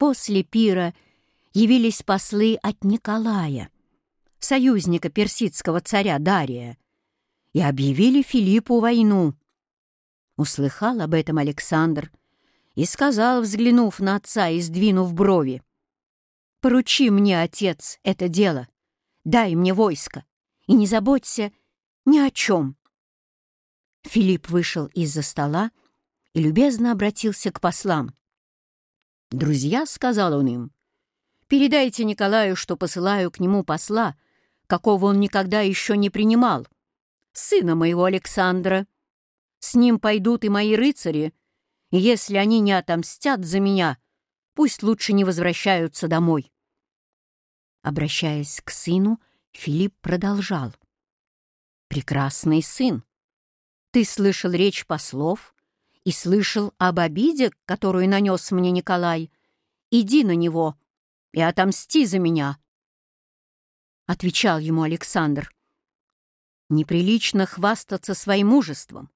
После пира явились послы от Николая, союзника персидского царя Дария, и объявили Филиппу войну. Услыхал об этом Александр и сказал, взглянув на отца и сдвинув брови, «Поручи мне, отец, это дело, дай мне войско, и не заботься ни о чем». Филипп вышел из-за стола и любезно обратился к послам. «Друзья», — сказал он им, — «передайте Николаю, что посылаю к нему посла, какого он никогда еще не принимал, сына моего Александра. С ним пойдут и мои рыцари, и если они не отомстят за меня, пусть лучше не возвращаются домой». Обращаясь к сыну, Филипп продолжал. «Прекрасный сын, ты слышал речь послов и слышал об обиде, которую нанес мне Николай. Иди на него и отомсти за меня. Отвечал ему Александр. Неприлично хвастаться своим мужеством.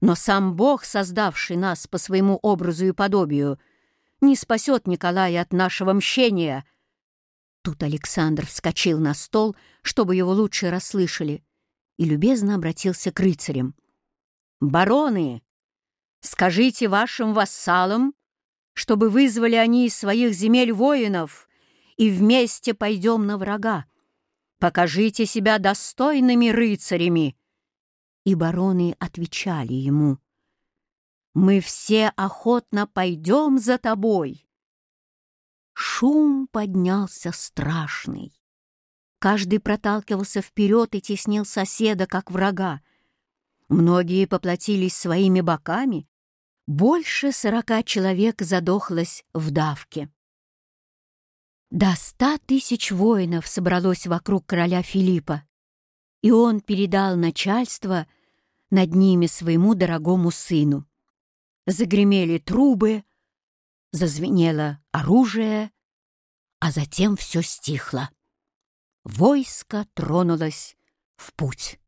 Но сам Бог, создавший нас по своему образу и подобию, не спасет Николая от нашего мщения. Тут Александр вскочил на стол, чтобы его лучше расслышали, и любезно обратился к рыцарям. «Бароны, скажите вашим вассалам, чтобы вызвали они из своих земель воинов, и вместе пойдем на врага. Покажите себя достойными рыцарями». И бароны отвечали ему, «Мы все охотно пойдем за тобой». Шум поднялся страшный. Каждый проталкивался вперед и теснил соседа, как врага. Многие поплатились своими боками. Больше сорока человек задохлось в давке. До ста тысяч воинов собралось вокруг короля Филиппа, и он передал начальство над ними своему дорогому сыну. Загремели трубы, зазвенело оружие, а затем все стихло. Войско тронулось в путь.